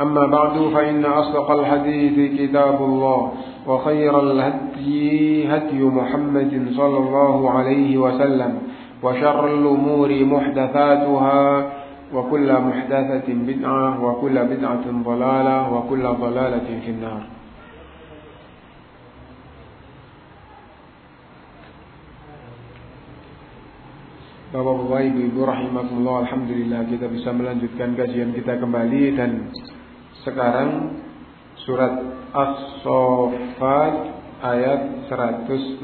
أما بعد فإن أصدق الحديث كتاب الله وخير الهدي هدي محمد صلى الله عليه وسلم وشر الأمور محدثاتها وكل محدثة بدعة وكل بدعة ضلالة وكل ضلالة في النار. Bapak-bapak, ibu-ibu rahimakumullah, alhamdulillah kita bisa melanjutkan kajian kita kembali dan sekarang surat As-Saffat ayat 114.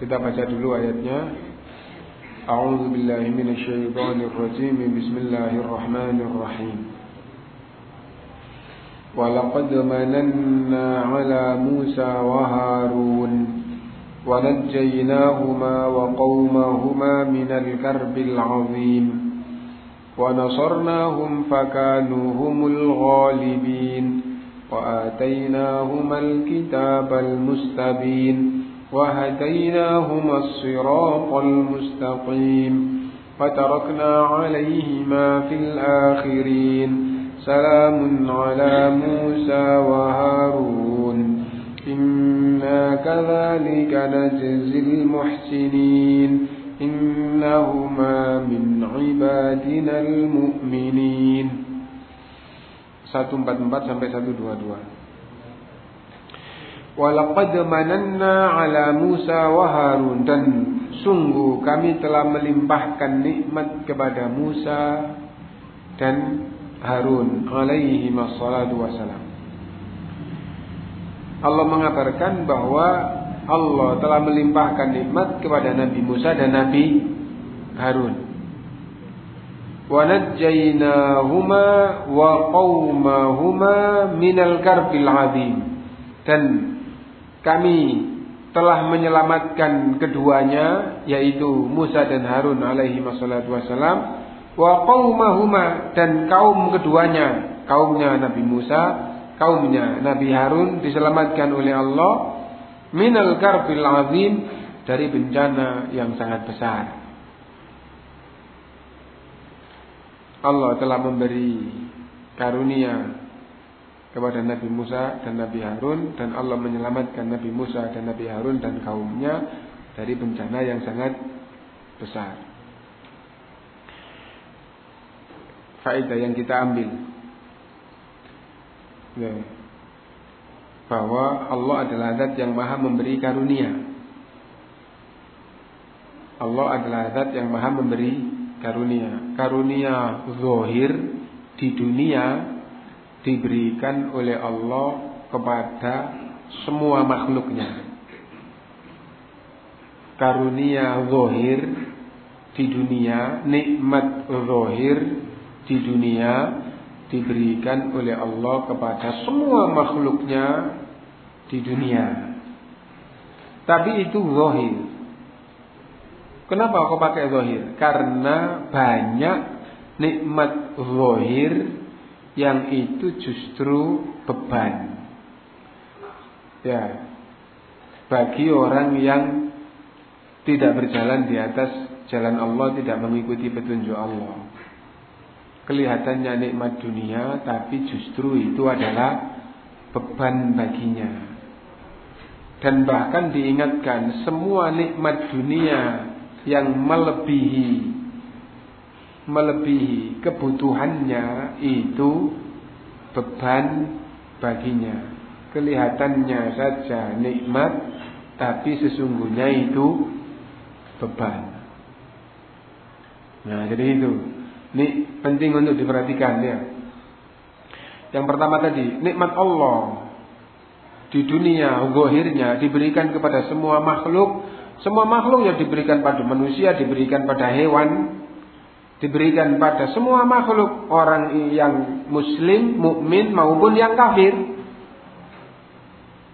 Kita baca dulu ayatnya. A'udzu billahi minasyaitonir rajim. Bismillahirrahmanirrahim. ولقد مننا على موسى وهارون ونجيناهما وقومهما من الكرب العظيم ونصرناهم فكانوا هم الغالبين وآتيناهما الكتاب المستبين وهديناهما الصراط المستقيم وتركنا عليهما في الآخرين سلام على موسى وهارون إنا كذلك نجزي المحسنين innahuma min ibadina al-mu'minin 144 sampai 122 Walaqad mananna ala Musa wa Harun dan sungguh kami telah melimpahkan nikmat kepada Musa dan Harun alaihi wassalatu wassalam. Allah mengabarkan bahwa Allah telah melimpahkan nikmat kepada Nabi Musa dan Nabi Harun. Wa najjaynahuma wa qaumahuma minal karbil azim. Dan kami telah menyelamatkan keduanya yaitu Musa dan Harun alaihi wassalatu wassalam wa qaumahuma dan kaum keduanya, kaumnya Nabi Musa, kaumnya Nabi Harun diselamatkan oleh Allah minal karbil azim dari bencana yang sangat besar. Allah telah memberi karunia kepada Nabi Musa dan Nabi Harun dan Allah menyelamatkan Nabi Musa dan Nabi Harun dan kaumnya dari bencana yang sangat besar. Faedah yang kita ambil ya, bahwa Allah adalah zat yang maha memberi karunia. Allah adalah zat yang maha memberi karunia. Karunia zohir di dunia diberikan oleh Allah kepada semua makhluknya. Karunia zohir di dunia, nikmat zohir di dunia diberikan oleh Allah kepada semua makhluknya di dunia. Tapi itu zohir. Kenapa kau pakai zohir? Karena banyak nikmat zohir yang itu justru beban. Ya. Bagi orang yang tidak berjalan di atas jalan Allah, tidak mengikuti petunjuk Allah. Kelihatannya nikmat dunia, tapi justru itu adalah beban baginya. Dan bahkan diingatkan semua nikmat dunia yang melebihi melebihi kebutuhannya itu beban baginya. Kelihatannya saja nikmat, tapi sesungguhnya itu beban. Nah, jadi itu. Ini penting untuk diperhatikan ya. Yang pertama tadi, nikmat Allah di dunia, gohirnya diberikan kepada semua makhluk. Semua makhluk yang diberikan pada manusia, diberikan pada hewan, diberikan pada semua makhluk orang yang muslim, mukmin maupun yang kafir.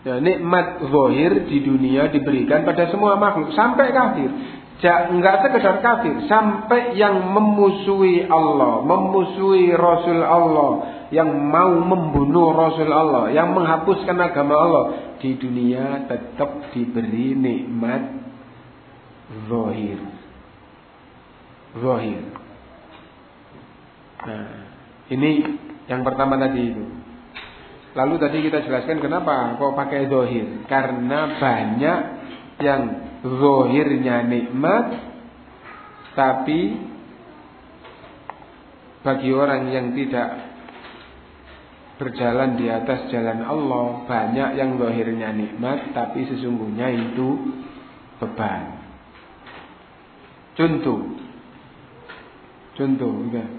Ya, nikmat zahir di dunia diberikan pada semua makhluk sampai kafir. Enggak sekedar kafir, sampai yang memusuhi Allah, memusuhi Rasul Allah, yang mau membunuh Rasul Allah, yang menghapuskan agama Allah di dunia tetap diberi nikmat zahir. Zahir. Nah, ini yang pertama tadi itu. Lalu tadi kita jelaskan kenapa kok pakai zohir. Karena banyak yang zohirnya nikmat, tapi bagi orang yang tidak berjalan di atas jalan Allah, banyak yang zohirnya nikmat, tapi sesungguhnya itu beban. Contoh, contoh, enggak.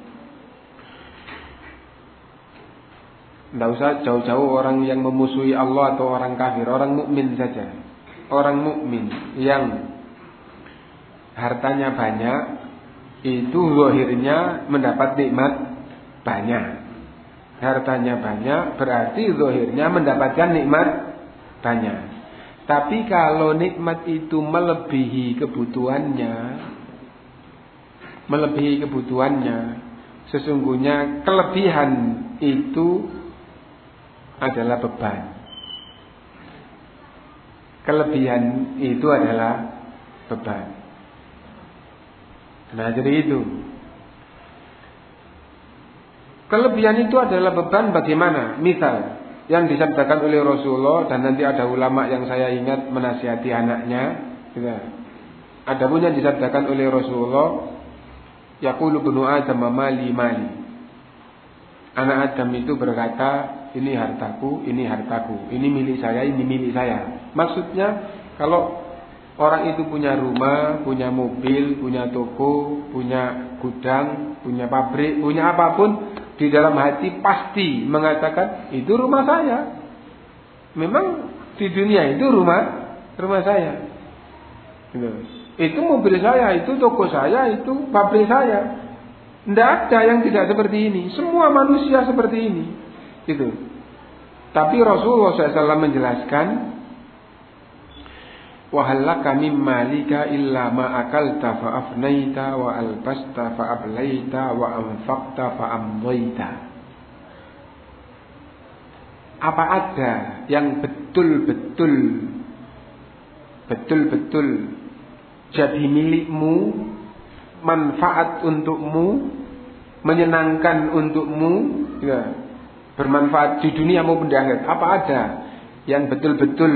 Tidak usah jauh-jauh orang yang memusuhi Allah atau orang kafir, orang mukmin saja. Orang mukmin yang hartanya banyak itu zohirnya mendapat nikmat banyak. Hartanya banyak berarti zohirnya mendapatkan nikmat banyak. Tapi kalau nikmat itu melebihi kebutuhannya, melebihi kebutuhannya, sesungguhnya kelebihan itu adalah beban. Kelebihan itu adalah beban. Nah, jadi itu. Kelebihan itu adalah beban bagaimana? Misal yang disabdakan oleh Rasulullah dan nanti ada ulama yang saya ingat menasihati anaknya. Ya. Ada pun yang disabdakan oleh Rasulullah, Yaqulu bunu Adam mali mali. Anak Adam itu berkata, ini hartaku, ini hartaku, ini milik saya, ini milik saya. Maksudnya kalau orang itu punya rumah, punya mobil, punya toko, punya gudang, punya pabrik, punya apa pun, di dalam hati pasti mengatakan itu rumah saya. Memang di dunia itu rumah rumah saya. Gitu. Itu mobil saya, itu toko saya, itu pabrik saya. Tidak ada yang tidak seperti ini. Semua manusia seperti ini. Itu. Tapi Rasulullah SAW menjelaskan Wahallaka mimma lika illa ma akalta fa afnaita wa albasta fa wa. Apa ada yang betul-betul betul-betul jadi milikmu, manfaat untukmu, menyenangkan untukmu, ya, bermanfaat di dunia maupun di akhirat. Apa ada yang betul-betul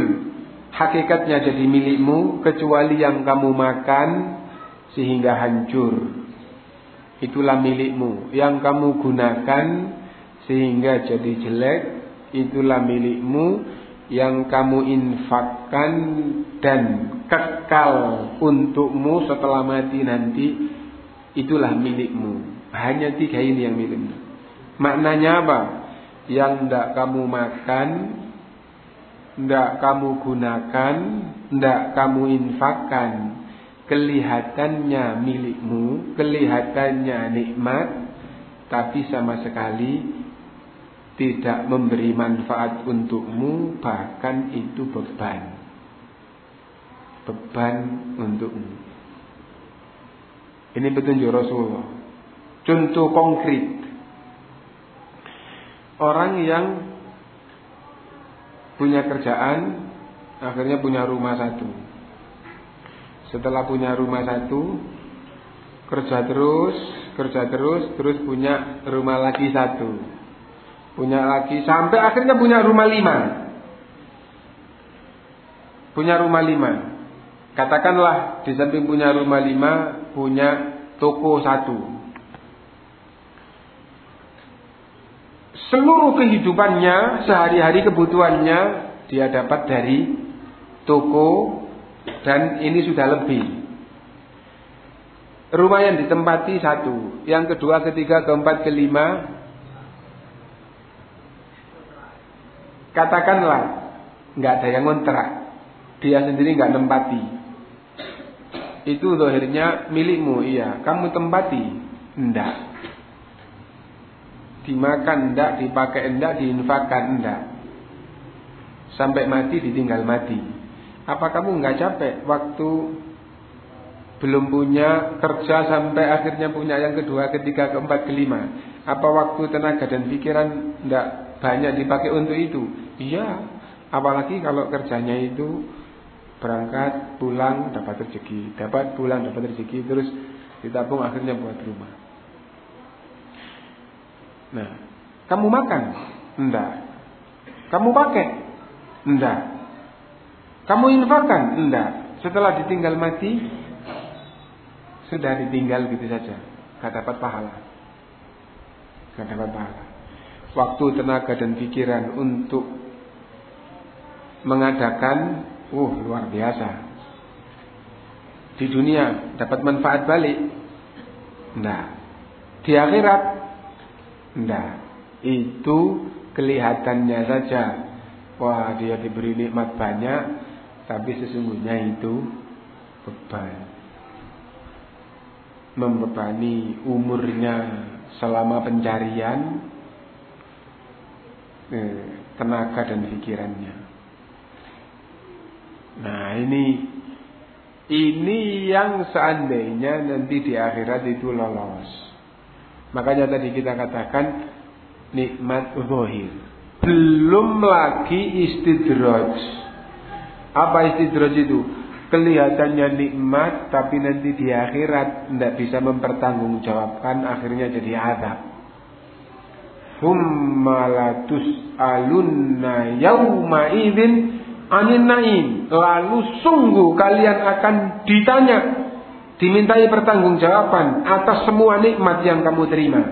hakikatnya jadi milikmu kecuali yang kamu makan sehingga hancur. Itulah milikmu. Yang kamu gunakan sehingga jadi jelek, itulah milikmu. Yang kamu infakkan dan kekal untukmu setelah mati nanti, itulah milikmu. Hanya tiga ini yang milikmu. Maknanya apa? yang tidak kamu makan, tidak kamu gunakan, tidak kamu infakkan, kelihatannya milikmu, kelihatannya nikmat, tapi sama sekali tidak memberi manfaat untukmu, bahkan itu beban. Beban untukmu. Ini petunjuk Rasulullah. Contoh konkret orang yang punya kerjaan, akhirnya punya rumah satu. Setelah punya rumah satu, kerja terus, kerja terus, terus punya rumah lagi satu. Punya lagi, sampai akhirnya punya rumah lima. Punya rumah lima. Katakanlah di samping punya rumah lima, punya toko satu. Seluruh kehidupannya, sehari-hari kebutuhannya dia dapat dari toko dan ini sudah lebih. Rumah yang ditempati satu, yang kedua, ketiga, keempat, kelima. Katakanlah nggak ada yang ngontrak, dia sendiri nggak nempati. Itu dohirnya milikmu, iya. Kamu tempati, enggak. Dimakan enggak, dipakai enggak, diinfakkan enggak. Sampai mati ditinggal mati. Apa kamu enggak capek waktu belum punya kerja sampai akhirnya punya yang kedua, ketiga, keempat, kelima. Apa waktu tenaga dan pikiran enggak banyak dipakai untuk itu? Iya. Apalagi kalau kerjanya itu berangkat, pulang, dapat rezeki, dapat pulang, dapat rezeki, terus ditabung akhirnya buat rumah. Nah, kamu makan? Enggak. Kamu pakai? Enggak. Kamu infakkan? Enggak. Setelah ditinggal mati, sudah ditinggal gitu saja. Gak dapat pahala. Gak dapat pahala. Waktu, tenaga, dan pikiran untuk mengadakan, uh luar biasa. Di dunia dapat manfaat balik. Nah, di akhirat Nah, itu kelihatannya saja. Wah, dia diberi nikmat banyak, tapi sesungguhnya itu beban. Membebani umurnya selama pencarian eh, tenaga dan pikirannya. Nah, ini ini yang seandainya nanti di akhirat itu lolos. Makanya tadi kita katakan nikmat zahir. Belum lagi istidraj. Apa istidraj itu? Kelihatannya nikmat tapi nanti di akhirat tidak bisa mempertanggungjawabkan akhirnya jadi azab. Hummalatus alunna yauma idzin anin naim. Lalu sungguh kalian akan ditanya dimintai pertanggungjawaban atas semua nikmat yang kamu terima.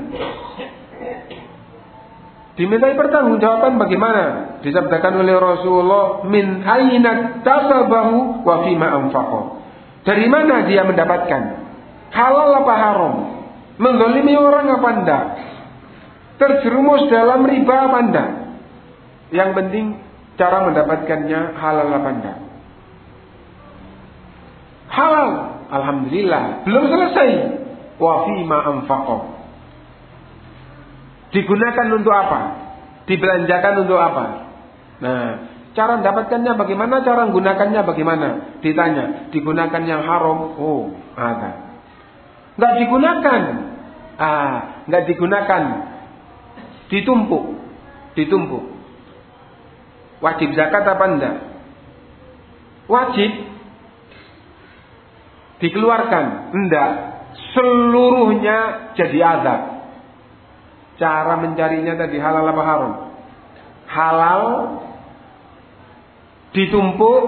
Dimintai pertanggungjawaban bagaimana? Disabdakan oleh Rasulullah min aina tasabahu wa fima anfaqo. Dari mana dia mendapatkan? Halal apa haram? Mendolimi orang apa enggak? Terjerumus dalam riba apa enggak? Yang penting cara mendapatkannya halal apa enggak? Halal Alhamdulillah, belum selesai. Wa fima. Digunakan untuk apa? Dibelanjakan untuk apa? Nah, cara mendapatkannya bagaimana? Cara menggunakannya bagaimana? Ditanya, digunakan yang haram? Oh, ada. Enggak digunakan. Ah, enggak digunakan. Ditumpuk. Ditumpuk. Wajib zakat apa enggak? Wajib dikeluarkan. Enggak. Seluruhnya jadi azab. Cara mencarinya tadi halal apa haram? Halal ditumpuk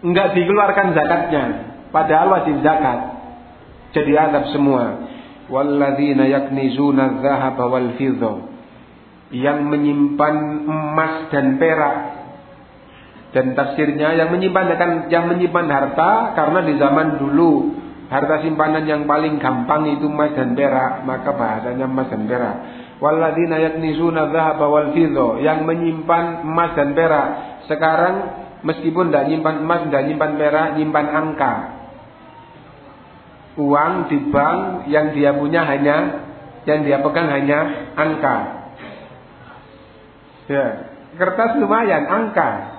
enggak dikeluarkan zakatnya. Padahal wajib zakat. Jadi azab semua. Walladzina yaknizuna dzahaba wal. Yang menyimpan emas dan perak dan tafsirnya yang menyimpan akan yang menyimpan harta karena di zaman dulu harta simpanan yang paling gampang itu emas dan perak, maka bahasanya emas dan perak. Walladzina yaknizuna dzahaba wal fidda, yang menyimpan emas dan perak. Sekarang meskipun tidak nyimpan emas, tidak nyimpan perak, nyimpan angka. Uang di bank yang dia punya hanya yang dia pegang hanya angka. Ya, kertas lumayan angka.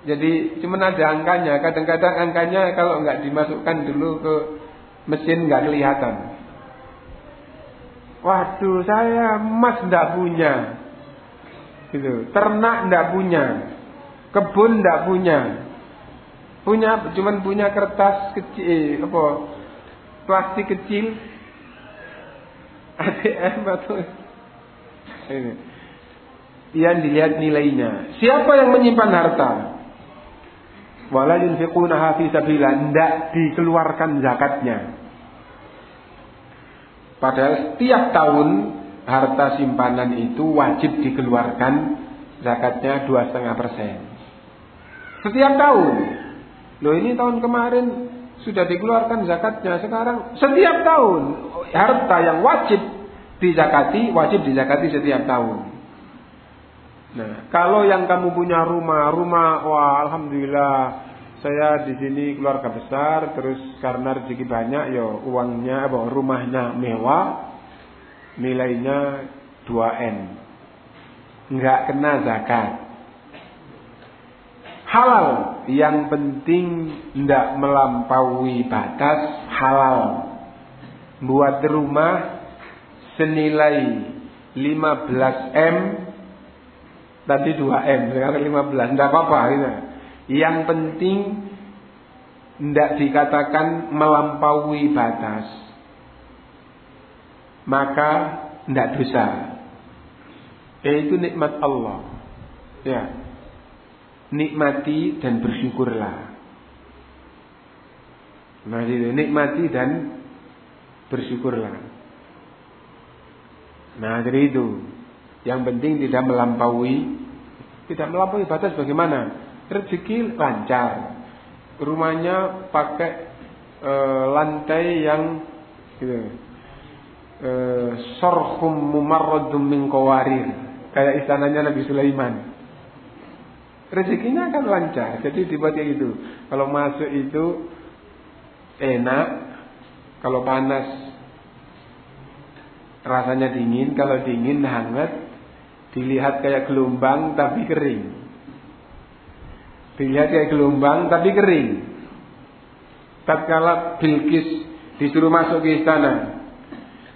Jadi cuma ada angkanya. Kadang-kadang angkanya kalau nggak dimasukkan dulu ke mesin nggak kelihatan. Waduh, saya emas nggak punya. Gitu. Ternak ndak punya, kebun ndak punya. Punya cuman punya kertas kecil eh, apa? Plastik kecil ATM atau ini. Yang dilihat nilainya. Siapa yang menyimpan harta? Wala yunfiqunaha fi sabilillah, tidak dikeluarkan zakatnya. Padahal setiap tahun harta simpanan itu wajib dikeluarkan zakatnya dua setengah persen. Setiap tahun. Loh ini tahun kemarin sudah dikeluarkan zakatnya. Sekarang setiap tahun harta yang wajib dizakati wajib dizakati setiap tahun. Nah, kalau yang kamu punya rumah, rumah, wah, alhamdulillah, saya di sini keluarga besar, terus karena rezeki banyak, ya uangnya, apa, rumahnya mewah, nilainya 2 m, nggak kena zakat. Halal, yang penting tidak melampaui batas halal. Buat rumah senilai 15 m Tadi 2M, sekarang 15. Tidak apa-apa. Gitu. Yang penting tidak dikatakan melampaui batas. Maka tidak dosa. Yaitu nikmat Allah. Ya. Nikmati dan bersyukurlah. Nah, itu nikmati dan bersyukurlah. Nah, dari itu. Yang penting tidak melampaui tidak melampaui batas bagaimana? Rezeki lancar. Rumahnya pakai e, lantai yang gitu. E, sorhum mumarradum min. Kayak istananya Nabi Sulaiman. Rezekinya akan lancar. Jadi dibuat kayak gitu. Kalau masuk itu enak. Kalau panas rasanya dingin. Kalau dingin hangat. Dilihat kayak gelombang tapi kering. Dilihat kayak gelombang tapi kering. Tatkala Bilqis disuruh masuk ke istana.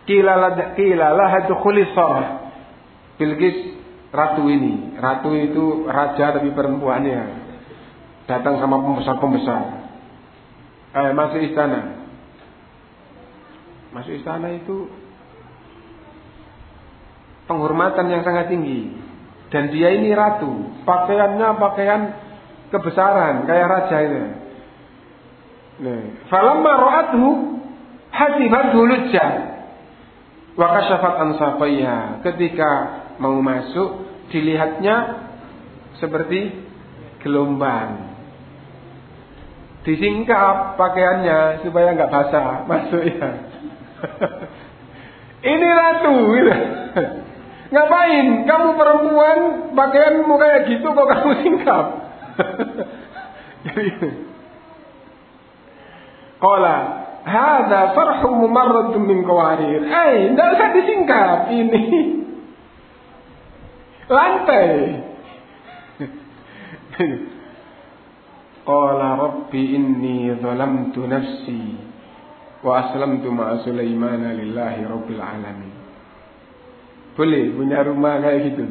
Kilalah khulisah. Bilqis ratu ini. Ratu itu raja tapi perempuannya. Datang sama pembesar-pembesar. Eh, masuk istana. Masuk istana itu penghormatan yang sangat tinggi. Dan dia ini ratu, pakaiannya pakaian kebesaran kayak raja ini. Nah, falamma ra'athu hasibat hulujah wa kasyafat an Ketika mau masuk dilihatnya seperti gelombang. Disingkap pakaiannya supaya nggak basah masuk ya. Ini ratu gitu. Ngapain? Kamu perempuan, pakaianmu kayak gitu kok kamu singkap? Jadi, Kola, hada farhu mumarradun min kawarir. Eh, tidak usah disingkap ini. Lantai. Qala rabbi inni zalamtu nafsi wa aslamtu ma'a Sulaiman lillahi rabbil alamin. Boleh punya rumah kayak gitu.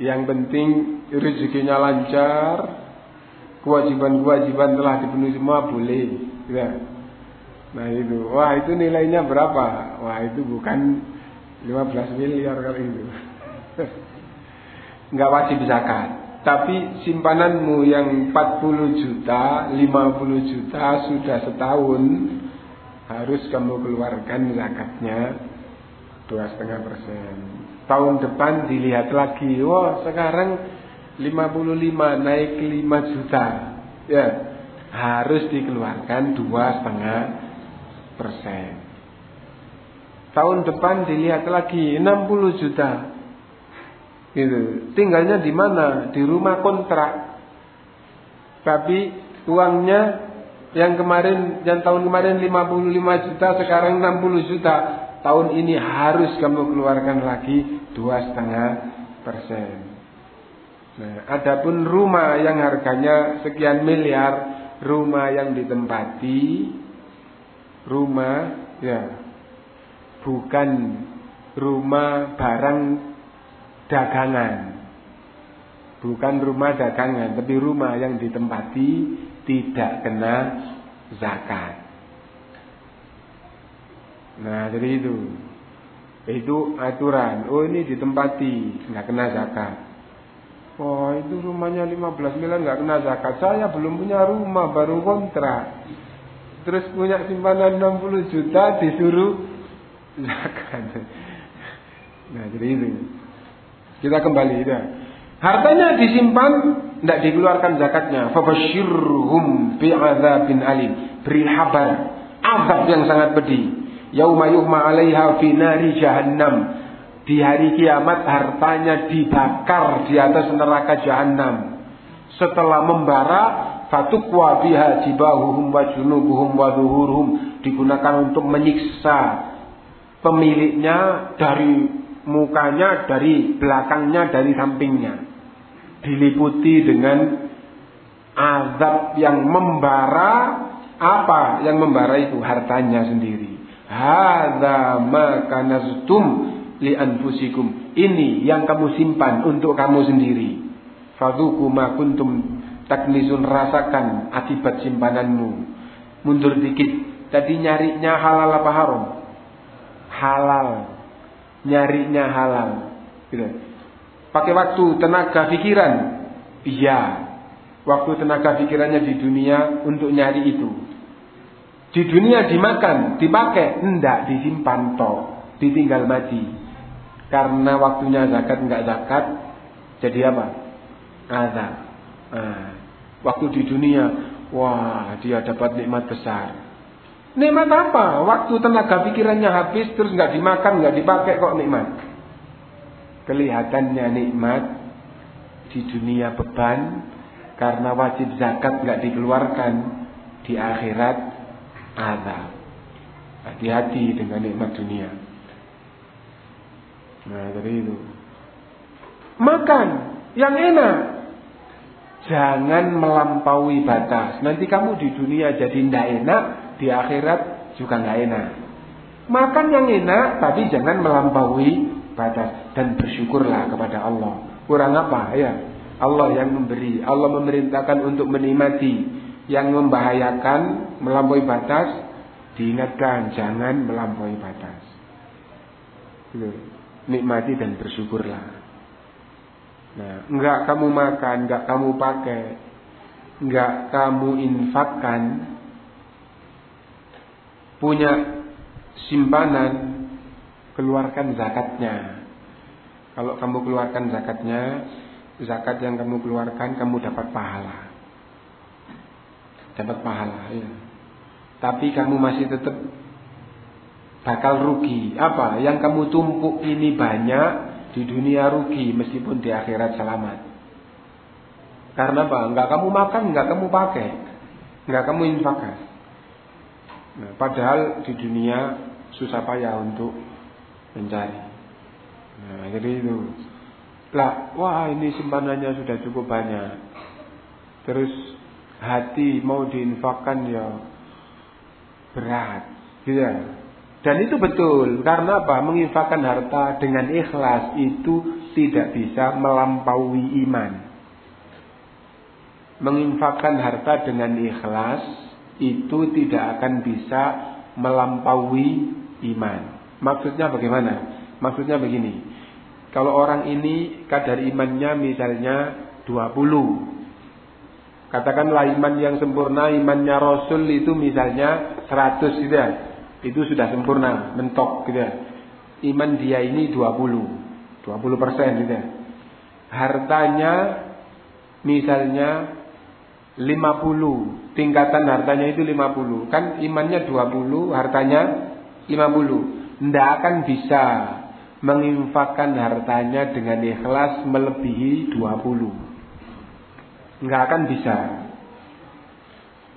Yang penting rezekinya lancar, kewajiban-kewajiban telah dipenuhi semua boleh. Ya. Nah itu, wah itu nilainya berapa? Wah itu bukan 15 miliar kali itu. Enggak wajib zakat. Tapi simpananmu yang 40 juta, 50 juta sudah setahun harus kamu keluarkan zakatnya dua setengah persen. Tahun depan dilihat lagi, wah sekarang 55 naik 5 juta, ya harus dikeluarkan dua setengah persen. Tahun depan dilihat lagi 60 juta, gitu. Tinggalnya di mana? Di rumah kontrak. Tapi uangnya yang kemarin, yang tahun kemarin 55 juta, sekarang 60 juta tahun ini harus kamu keluarkan lagi dua setengah persen. Nah, adapun rumah yang harganya sekian miliar, rumah yang ditempati, rumah ya bukan rumah barang dagangan. Bukan rumah dagangan, tapi rumah yang ditempati tidak kena zakat. Nah, jadi itu. Itu aturan. Oh, ini ditempati, nggak kena zakat. Oh, itu rumahnya 15 miliar nggak kena zakat. Saya belum punya rumah, baru kontrak. Terus punya simpanan 60 juta disuruh zakat. Nah, jadi itu. Kita kembali ya. Hartanya disimpan, tidak dikeluarkan zakatnya. Fabashirhum bi'adzabin alim. Beri kabar azab yang sangat pedih. Yauma yuhma 'alaiha fi nari jahannam. Di hari kiamat hartanya dibakar di atas neraka jahanam. Setelah membara, fatukwa biha jibahuhum wa junubuhum wa zuhuruhum. Digunakan untuk menyiksa pemiliknya dari mukanya, dari belakangnya, dari sampingnya. Diliputi dengan azab yang membara. Apa yang membara itu? Hartanya sendiri hadza ma kanaztum li anfusikum. Ini yang kamu simpan untuk kamu sendiri. Fadhuku ma kuntum taknizun rasakan akibat simpananmu. Mundur dikit. Tadi nyarinya halal apa haram? Halal. Nyarinya halal. Gitu. Pakai waktu, tenaga, pikiran. Iya. Waktu tenaga pikirannya di dunia untuk nyari itu. Di dunia dimakan, dipakai, enggak disimpan toh, ditinggal mati. Karena waktunya zakat enggak zakat, jadi apa? Azab. Nah, waktu di dunia, wah dia dapat nikmat besar. Nikmat apa? Waktu tenaga pikirannya habis terus nggak dimakan, nggak dipakai kok nikmat kelihatannya nikmat di dunia beban karena wajib zakat nggak dikeluarkan di akhirat azab. Hati-hati dengan nikmat dunia. Nah, dari itu. Makan yang enak. Jangan melampaui batas. Nanti kamu di dunia jadi tidak enak, di akhirat juga nggak enak. Makan yang enak, tapi jangan melampaui batas dan bersyukurlah kepada Allah. Kurang apa ya? Allah yang memberi, Allah memerintahkan untuk menikmati yang membahayakan melampaui batas diingatkan jangan melampaui batas. Nikmati dan bersyukurlah. Nah, enggak kamu makan, enggak kamu pakai, enggak kamu infakkan, punya simpanan keluarkan zakatnya. Kalau kamu keluarkan zakatnya, zakat yang kamu keluarkan kamu dapat pahala. Dapat pahala, ya. Tapi kamu masih tetap bakal rugi. Apa? Yang kamu tumpuk ini banyak di dunia rugi meskipun di akhirat selamat. Karena apa? Enggak kamu makan, enggak kamu pakai, enggak kamu infakkan. Nah, padahal di dunia susah payah untuk mencari. Nah, jadi itu. Lah, wah ini simpanannya sudah cukup banyak. Terus hati mau diinfakkan ya berat, gitu ya. Dan itu betul, karena apa? Menginfakkan harta dengan ikhlas itu tidak bisa melampaui iman. Menginfakkan harta dengan ikhlas itu tidak akan bisa melampaui iman. Maksudnya bagaimana? Maksudnya begini. Kalau orang ini kadar imannya misalnya 20. Katakanlah iman yang sempurna, imannya Rasul itu misalnya 100 gitu ya. Itu sudah sempurna, mentok gitu ya. Iman dia ini 20. 20 persen gitu ya. Hartanya misalnya 50. Tingkatan hartanya itu 50. Kan imannya 20, hartanya 50 tidak akan bisa menginfakkan hartanya dengan ikhlas melebihi 20. Nggak akan bisa.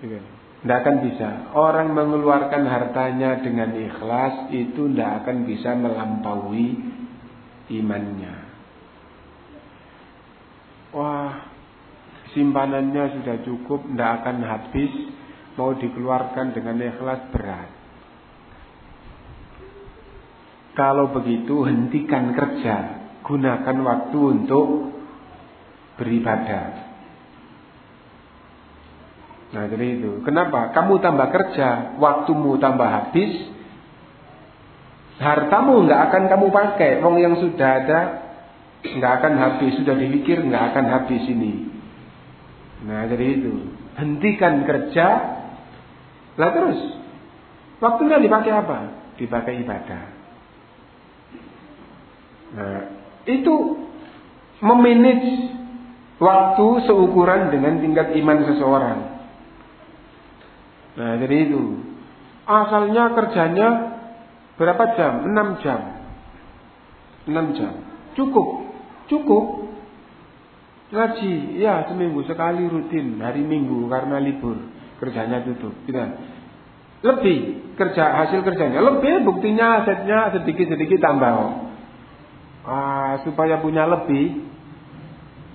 Tidak iya. akan bisa. Orang mengeluarkan hartanya dengan ikhlas itu tidak akan bisa melampaui imannya. Wah, simpanannya sudah cukup, tidak akan habis. Mau dikeluarkan dengan ikhlas berat. Kalau begitu hentikan kerja, gunakan waktu untuk beribadah. Nah jadi itu. Kenapa? Kamu tambah kerja, waktumu tambah habis, hartamu nggak akan kamu pakai. Wong yang sudah ada nggak akan habis, sudah dipikir nggak akan habis ini. Nah jadi itu. Hentikan kerja, lah terus waktunya dipakai apa? Dipakai ibadah. Nah itu memanage waktu seukuran dengan tingkat iman seseorang. Nah, jadi itu. Asalnya kerjanya berapa jam? 6 jam. 6 jam. Cukup. Cukup. Ngaji, ya seminggu sekali rutin, hari minggu karena libur, kerjanya tutup. Gitu. Lebih kerja hasil kerjanya, lebih buktinya asetnya sedikit-sedikit tambah. Ah, supaya punya lebih,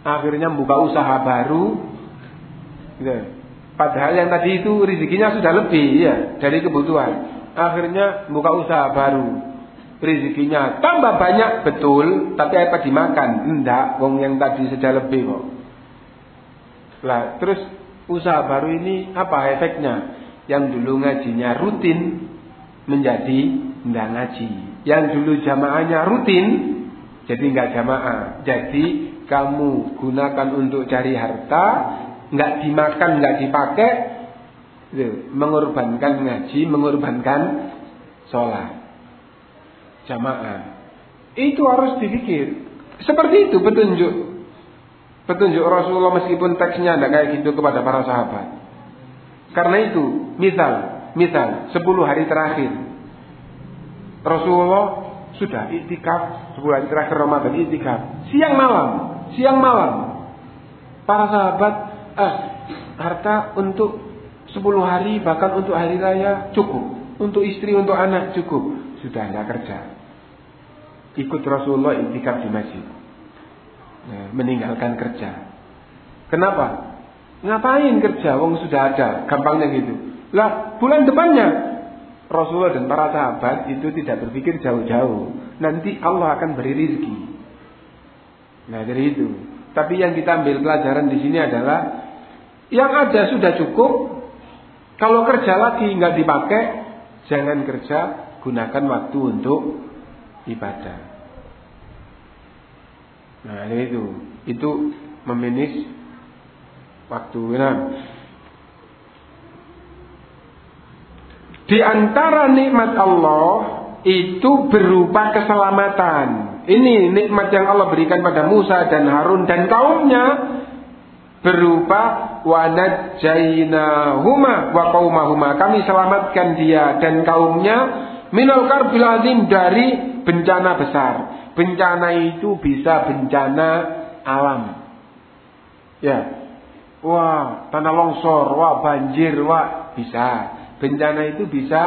akhirnya buka usaha baru. Gitu. Padahal yang tadi itu rezekinya sudah lebih ya dari kebutuhan. Akhirnya buka usaha baru. Rezekinya tambah banyak betul, tapi apa dimakan? Enggak, wong yang tadi saja lebih kok. Lah, terus usaha baru ini apa efeknya? Yang dulu ngajinya rutin menjadi enggak ngaji. Yang dulu jamaahnya rutin jadi enggak jamaah. Jadi kamu gunakan untuk cari harta, nggak dimakan, nggak dipakai, mengorbankan ngaji, mengorbankan sholat, jamaah. Itu harus dipikir. Seperti itu petunjuk. Petunjuk Rasulullah meskipun teksnya tidak kayak gitu kepada para sahabat. Karena itu, misal, misal, 10 hari terakhir. Rasulullah sudah itikaf 10 hari terakhir Ramadan itikaf. Siang malam, siang malam. Para sahabat ah, harta untuk 10 hari bahkan untuk hari raya cukup. Untuk istri, untuk anak cukup. Sudah tidak kerja. Ikut Rasulullah intikaf di masjid. Nah, meninggalkan kerja. Kenapa? Ngapain kerja? Wong sudah ada. Gampangnya gitu. Lah bulan depannya Rasulullah dan para sahabat itu tidak berpikir jauh-jauh. Nanti Allah akan beri rizki. Nah dari itu. Tapi yang kita ambil pelajaran di sini adalah yang ada sudah cukup. Kalau kerja lagi nggak dipakai, jangan kerja, gunakan waktu untuk ibadah. Nah itu, itu meminis waktu. Nah, di antara nikmat Allah itu berupa keselamatan. Ini nikmat yang Allah berikan pada Musa dan Harun dan kaumnya berupa huma wa qaumahuma. Kami selamatkan dia dan kaumnya minal karbil azim dari bencana besar. Bencana itu bisa bencana alam. Ya. Wah, tanah longsor, wah banjir, wah bisa. Bencana itu bisa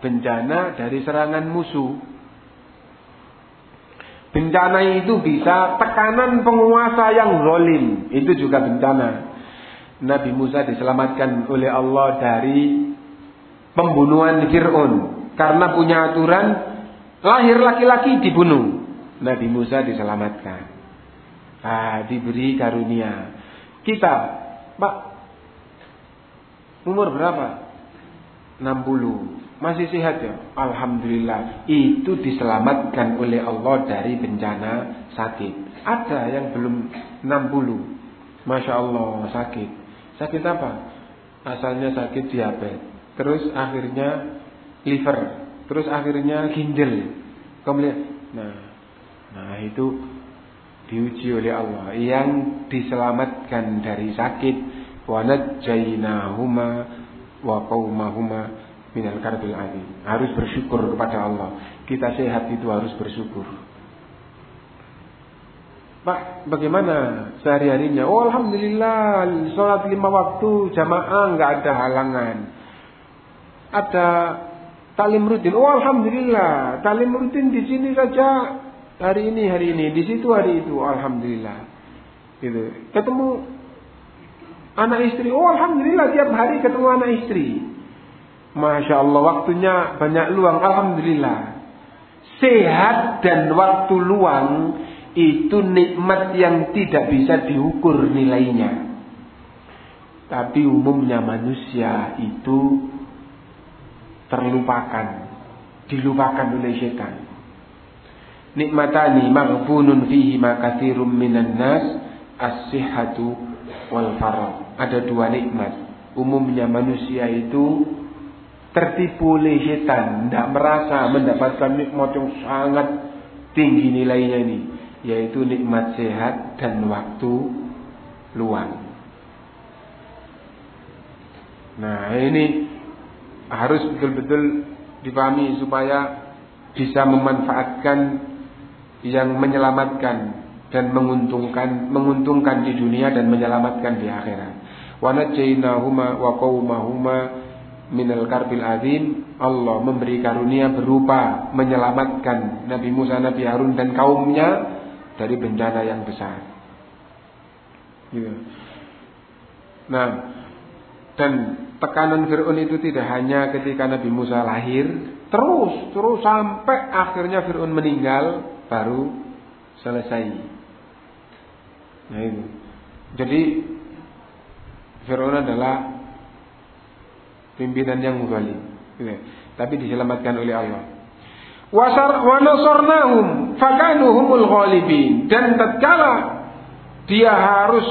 bencana dari serangan musuh. Bencana itu bisa tekanan penguasa yang zolim. Itu juga bencana. Nabi Musa diselamatkan oleh Allah dari pembunuhan Fir'aun. Karena punya aturan lahir laki-laki dibunuh. Nabi Musa diselamatkan. Ah, diberi karunia. Kita, Pak, umur berapa? 60. Masih sehat ya? Alhamdulillah. Itu diselamatkan oleh Allah dari bencana sakit. Ada yang belum 60. Masya Allah sakit. Sakit apa? Asalnya sakit diabetes. Terus akhirnya liver. Terus akhirnya ginjal. Kemudian, nah, nah itu diuji oleh Allah yang diselamatkan dari sakit wa najjaynahuma wa minal. Harus bersyukur kepada Allah. Kita sehat itu harus bersyukur. Pak, bagaimana sehari-harinya? Oh, alhamdulillah, sholat lima waktu jamaah nggak ada halangan. Ada talim rutin. Oh, alhamdulillah, talim rutin di sini saja hari ini hari ini, di situ hari itu. Alhamdulillah. Gitu. Ketemu anak istri. Oh, alhamdulillah tiap hari ketemu anak istri. Masya Allah waktunya banyak luang Alhamdulillah Sehat dan waktu luang itu nikmat yang tidak bisa diukur nilainya. Tapi umumnya manusia itu terlupakan, dilupakan oleh setan. Nikmatani maghbunun fihi ma katsirum minan nas as-sihhatu wal farah. Ada dua nikmat. Umumnya manusia itu tertipu oleh setan, tidak merasa mendapatkan nikmat yang sangat tinggi nilainya ini, yaitu nikmat sehat dan waktu luang. Nah ini harus betul-betul dipahami supaya bisa memanfaatkan yang menyelamatkan dan menguntungkan menguntungkan di dunia dan menyelamatkan di akhirat. Wa najainahuma wa qaumahuma minal karbil azim Allah memberi karunia berupa menyelamatkan Nabi Musa, Nabi Harun dan kaumnya dari bencana yang besar. Gitu. Nah, dan tekanan Fir'aun itu tidak hanya ketika Nabi Musa lahir, terus, terus sampai akhirnya Fir'aun meninggal, baru selesai. Nah itu. Jadi Fir'aun adalah pimpinan yang zalim. Gitu. Tapi diselamatkan oleh Allah. Dan tatkala dia harus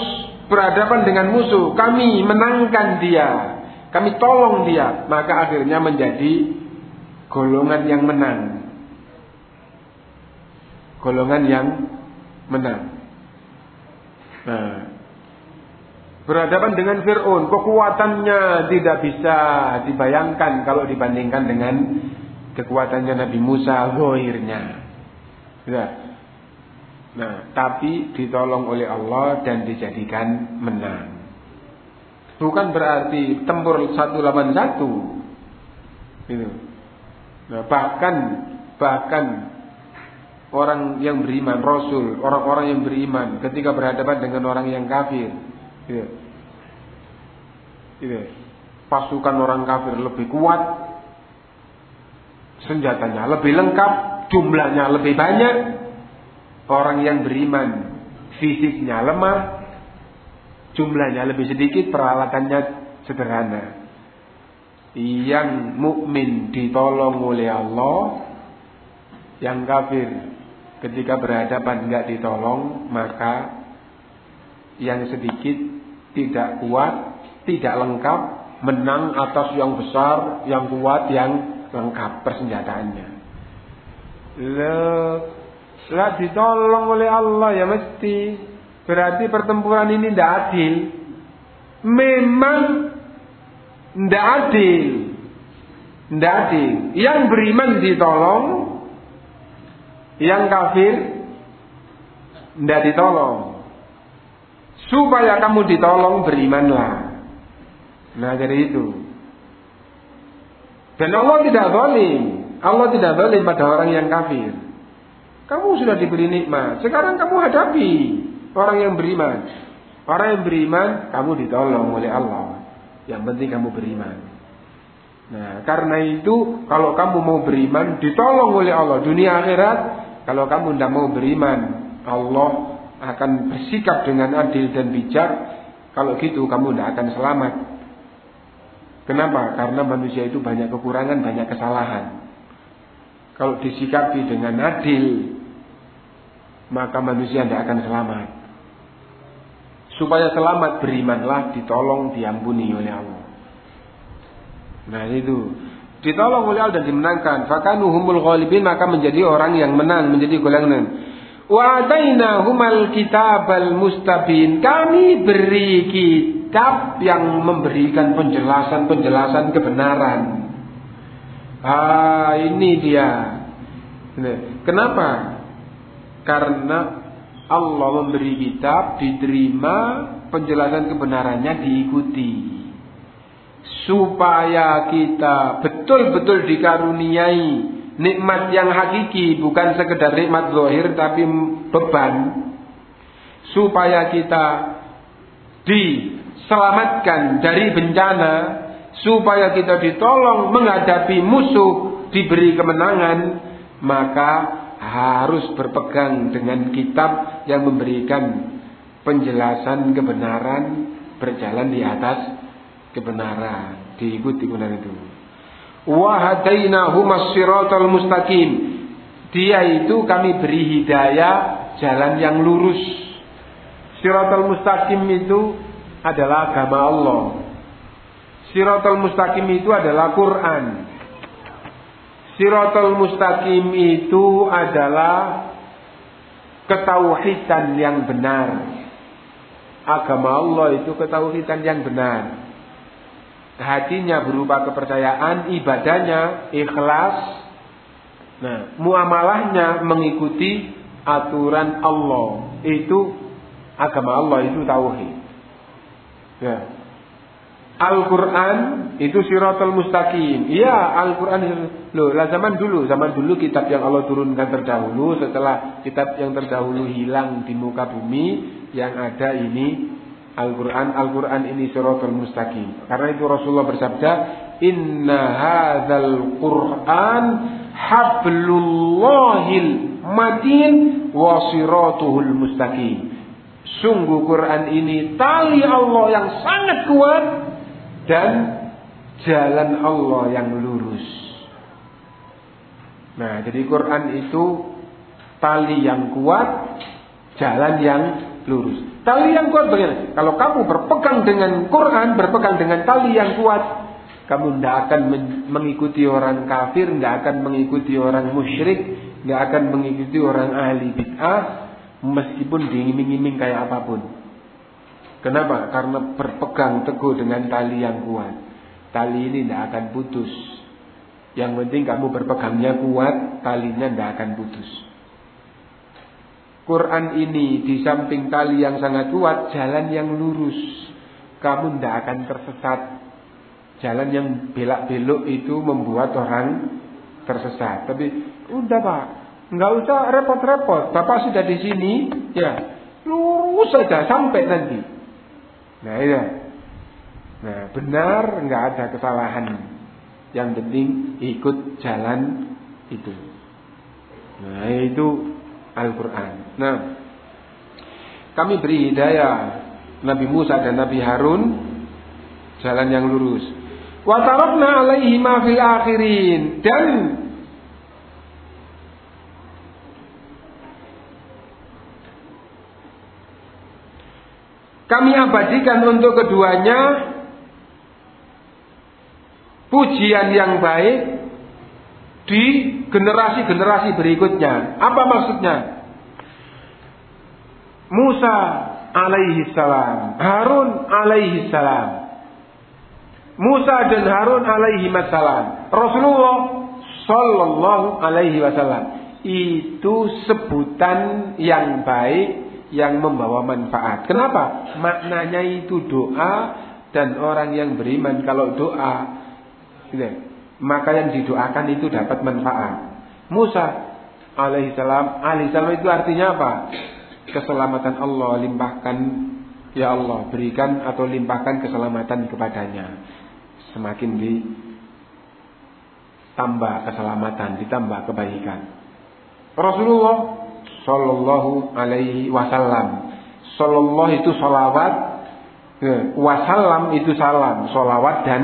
berhadapan dengan musuh, kami menangkan dia, kami tolong dia, maka akhirnya menjadi golongan yang menang. Golongan yang menang. Nah, berhadapan dengan Fir'aun, kekuatannya tidak bisa dibayangkan kalau dibandingkan dengan kekuatannya Nabi Musa, zohirnya. Ya. Nah, tapi ditolong oleh Allah dan dijadikan menang. Bukan berarti tempur satu lawan satu. Itu. Nah, bahkan bahkan orang yang beriman, Rasul, orang-orang yang beriman ketika berhadapan dengan orang yang kafir, gitu. Gitu. pasukan orang kafir lebih kuat, senjatanya lebih lengkap, jumlahnya lebih banyak, Orang yang beriman fisiknya lemah, jumlahnya lebih sedikit, peralatannya sederhana. Yang mukmin ditolong oleh Allah, yang kafir ketika berhadapan nggak ditolong, maka yang sedikit tidak kuat, tidak lengkap, menang atas yang besar, yang kuat, yang lengkap persenjataannya. Lah ditolong oleh Allah ya mesti. Berarti pertempuran ini tidak adil. Memang tidak adil. Tidak adil. Yang beriman ditolong. Yang kafir tidak ditolong. Supaya kamu ditolong berimanlah. Nah jadi itu. Dan Allah tidak zalim. Allah tidak zalim pada orang yang kafir. Kamu sudah diberi nikmat. Sekarang kamu hadapi orang yang beriman. Orang yang beriman, kamu ditolong oleh Allah. Yang penting kamu beriman. Nah, karena itu kalau kamu mau beriman, ditolong oleh Allah dunia akhirat. Kalau kamu tidak mau beriman, Allah akan bersikap dengan adil dan bijak. Kalau gitu kamu tidak akan selamat. Kenapa? Karena manusia itu banyak kekurangan, banyak kesalahan. Kalau disikapi dengan adil, maka manusia tidak akan selamat. Supaya selamat berimanlah, ditolong, diampuni oleh Allah. Nah itu ditolong oleh Allah dan dimenangkan. Fakanuhumul ghalibin maka menjadi orang yang menang, menjadi golongan. Wa humal kitabal mustabin. Kami beri kitab yang memberikan penjelasan-penjelasan kebenaran. Ah, ini dia. Kenapa? Karena Allah memberi kitab, diterima, penjelasan kebenarannya diikuti. Supaya kita betul-betul dikaruniai nikmat yang hakiki, bukan sekedar nikmat zahir tapi beban. Supaya kita diselamatkan dari bencana, supaya kita ditolong menghadapi musuh, diberi kemenangan, maka harus berpegang dengan kitab yang memberikan penjelasan kebenaran berjalan di atas kebenaran. Diikuti kebenaran itu. Wahadainahuma siratal mustaqim. Dia itu kami beri hidayah jalan yang lurus. Siratal mustaqim itu adalah agama Allah siratal mustaqim itu adalah Quran Siratul mustaqim itu adalah ketauhidan yang benar. Agama Allah itu ketauhidan yang benar. Hatinya berupa kepercayaan, ibadahnya ikhlas. Nah, muamalahnya mengikuti aturan Allah. Itu agama Allah itu tauhid. Ya. Al-Quran itu siratul mustaqim. Iya, Al-Quran loh. Lah zaman dulu, zaman dulu kitab yang Allah turunkan terdahulu, setelah kitab yang terdahulu hilang di muka bumi, yang ada ini Al-Quran. Al-Quran ini siratul mustaqim. Karena itu Rasulullah bersabda, Inna hadzal Quran hablullahil matin wa siratuhul mustaqim. Sungguh Quran ini tali Allah yang sangat kuat dan jalan Allah yang lurus. Nah, jadi Quran itu tali yang kuat, jalan yang lurus. Tali yang kuat bagaimana? Kalau kamu berpegang dengan Quran, berpegang dengan tali yang kuat, kamu tidak akan mengikuti orang kafir, tidak akan mengikuti orang musyrik, tidak akan mengikuti orang ahli bid'ah, meskipun diiming-iming kayak apa pun. Kenapa? Karena berpegang teguh dengan tali yang kuat. Tali ini tidak akan putus. Yang penting kamu berpegangnya kuat, talinya tidak akan putus. Quran ini di samping tali yang sangat kuat, jalan yang lurus. Kamu tidak akan tersesat. Jalan yang belak-belok itu membuat orang tersesat. Tapi udah pak, nggak usah repot-repot. Bapak sudah di sini, ya lurus saja sampai nanti. Nah itu. Nah benar nggak ada kesalahan. Yang penting ikut jalan itu. Nah itu Al-Quran. Nah kami beri hidayah Nabi Musa dan Nabi Harun jalan yang lurus. Watarabna alaihi ma fil akhirin dan Kami abadikan untuk keduanya pujian yang baik di generasi-generasi berikutnya. Apa maksudnya? Musa alaihi salam, Harun alaihi salam. Musa dan Harun alaihi salam. Rasulullah sallallahu alaihi wasallam. Itu sebutan yang baik yang membawa manfaat. Kenapa? Maknanya itu doa dan orang yang beriman kalau doa gitu, maka yang didoakan itu dapat manfaat. Musa alaihissalam, alaihissalam itu artinya apa? Keselamatan Allah limpahkan ya Allah berikan atau limpahkan keselamatan kepadanya. Semakin ditambah keselamatan, ditambah kebaikan. Rasulullah Sallallahu alaihi wasallam. Sallallahu itu salawat. Wasallam itu salam. Salawat dan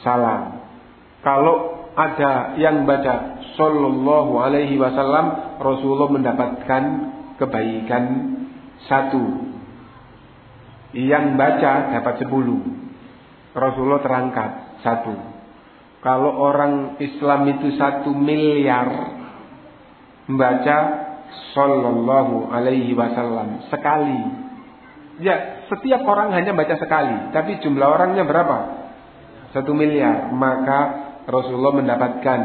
salam. Kalau ada yang baca Sallallahu alaihi wasallam. Rasulullah mendapatkan kebaikan satu. Yang baca dapat sepuluh. Rasulullah terangkat satu. Kalau orang Islam itu satu miliar membaca Sallallahu alaihi wasallam sekali. Ya, setiap orang hanya baca sekali, tapi jumlah orangnya berapa? Satu miliar. Maka Rasulullah mendapatkan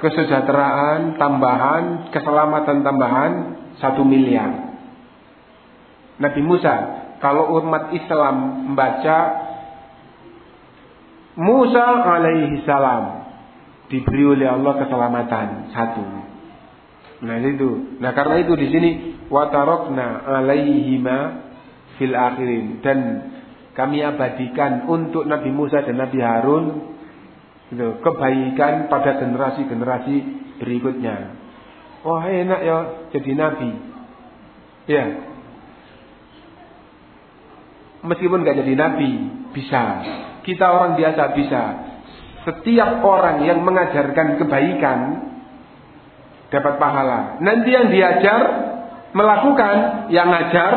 kesejahteraan tambahan, keselamatan tambahan satu miliar. Nabi Musa, kalau umat Islam membaca Musa alaihi salam diberi oleh Allah keselamatan satu. Nah itu. Nah karena itu di sini watarokna alaihima fil akhirin dan kami abadikan untuk Nabi Musa dan Nabi Harun itu, kebaikan pada generasi-generasi berikutnya. Wah enak ya jadi nabi. Ya. Meskipun nggak jadi nabi, bisa. Kita orang biasa bisa. Setiap orang yang mengajarkan kebaikan dapat pahala. Nanti yang diajar melakukan, yang ngajar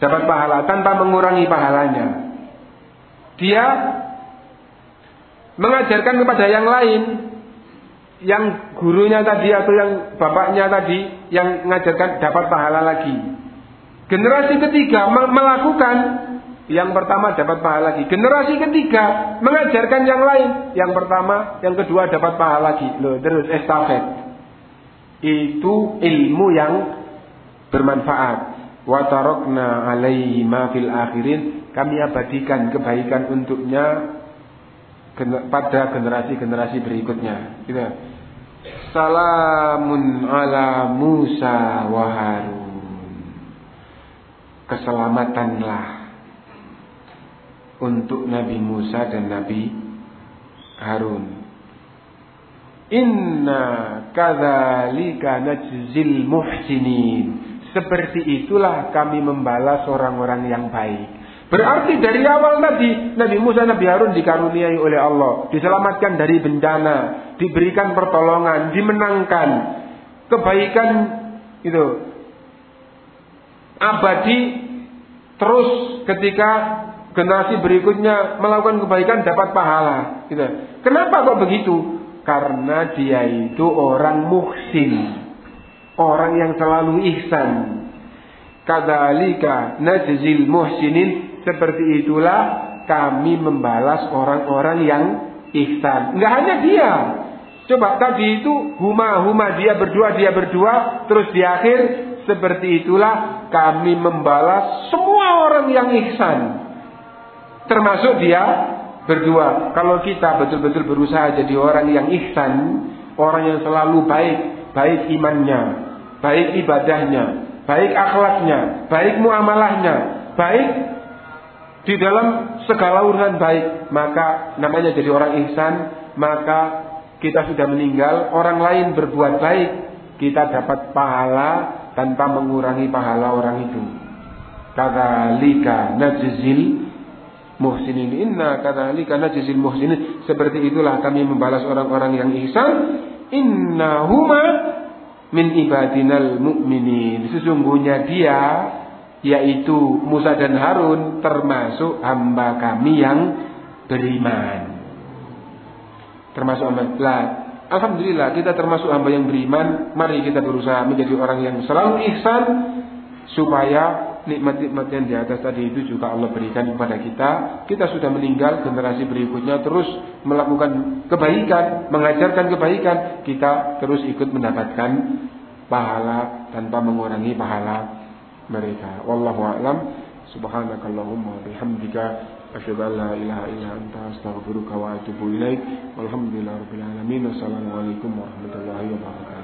dapat pahala tanpa mengurangi pahalanya. Dia mengajarkan kepada yang lain yang gurunya tadi atau yang bapaknya tadi yang mengajarkan dapat pahala lagi. Generasi ketiga melakukan yang pertama dapat pahala lagi. Generasi ketiga mengajarkan yang lain. Yang pertama, yang kedua dapat pahala lagi. Loh, terus estafet. Itu ilmu yang bermanfaat. Wa tarokna alaihi ma fil akhirin. Kami abadikan kebaikan untuknya pada generasi-generasi berikutnya. Gitu. Salamun ala Musa wa Harun. Keselamatanlah untuk Nabi Musa dan Nabi Harun. Inna kadzalika najzil muhsinin. Seperti itulah kami membalas orang-orang yang baik. Berarti dari awal tadi Nabi Musa Nabi Harun dikaruniai oleh Allah, diselamatkan dari bencana, diberikan pertolongan, dimenangkan. Kebaikan itu abadi terus ketika generasi berikutnya melakukan kebaikan dapat pahala. Gitu. Kenapa kok begitu? Karena dia itu orang muhsin, orang yang selalu ihsan. Kadalika najzil muhsinin seperti itulah kami membalas orang-orang yang ihsan. Enggak hanya dia. Coba tadi itu huma-huma dia berdua, dia berdua. Terus di akhir seperti itulah kami membalas semua orang yang ihsan. Termasuk dia berdua. Kalau kita betul-betul berusaha jadi orang yang ihsan. Orang yang selalu baik. Baik imannya. Baik ibadahnya. Baik akhlaknya. Baik muamalahnya. Baik di dalam segala urusan baik, maka namanya jadi orang ihsan, maka kita sudah meninggal, orang lain berbuat baik, kita dapat pahala tanpa mengurangi pahala orang itu. Kata lika najzil muhsinin inna kata lika najzil muhsinin seperti itulah kami membalas orang-orang yang ihsan inna huma min ibadinal mu'minin sesungguhnya dia yaitu Musa dan Harun termasuk hamba kami yang beriman. Termasuk hamba. Lah, Alhamdulillah kita termasuk hamba yang beriman. Mari kita berusaha menjadi orang yang selalu ihsan supaya nikmat-nikmat yang di atas tadi itu juga Allah berikan kepada kita. Kita sudah meninggal, generasi berikutnya terus melakukan kebaikan, mengajarkan kebaikan, kita terus ikut mendapatkan pahala tanpa mengurangi pahala mereka. Wallahu a'lam. Subhanakallahumma bihamdika asyhadu an la ilaha illa anta astaghfiruka wa atubu ilaik. Walhamdulillahirabbil alamin. Wassalamualaikum warahmatullahi wabarakatuh.